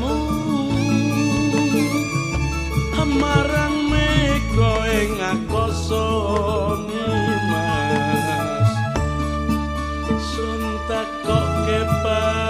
kamu. Amarang meko ing akoso nimas Suntak kok kepala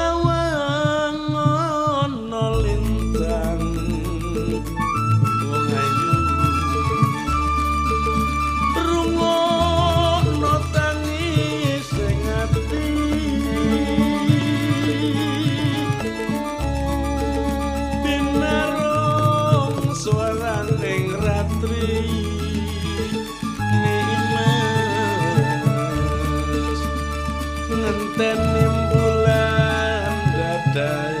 swaran ing ratri. Nikmat ngenteni bulan dadah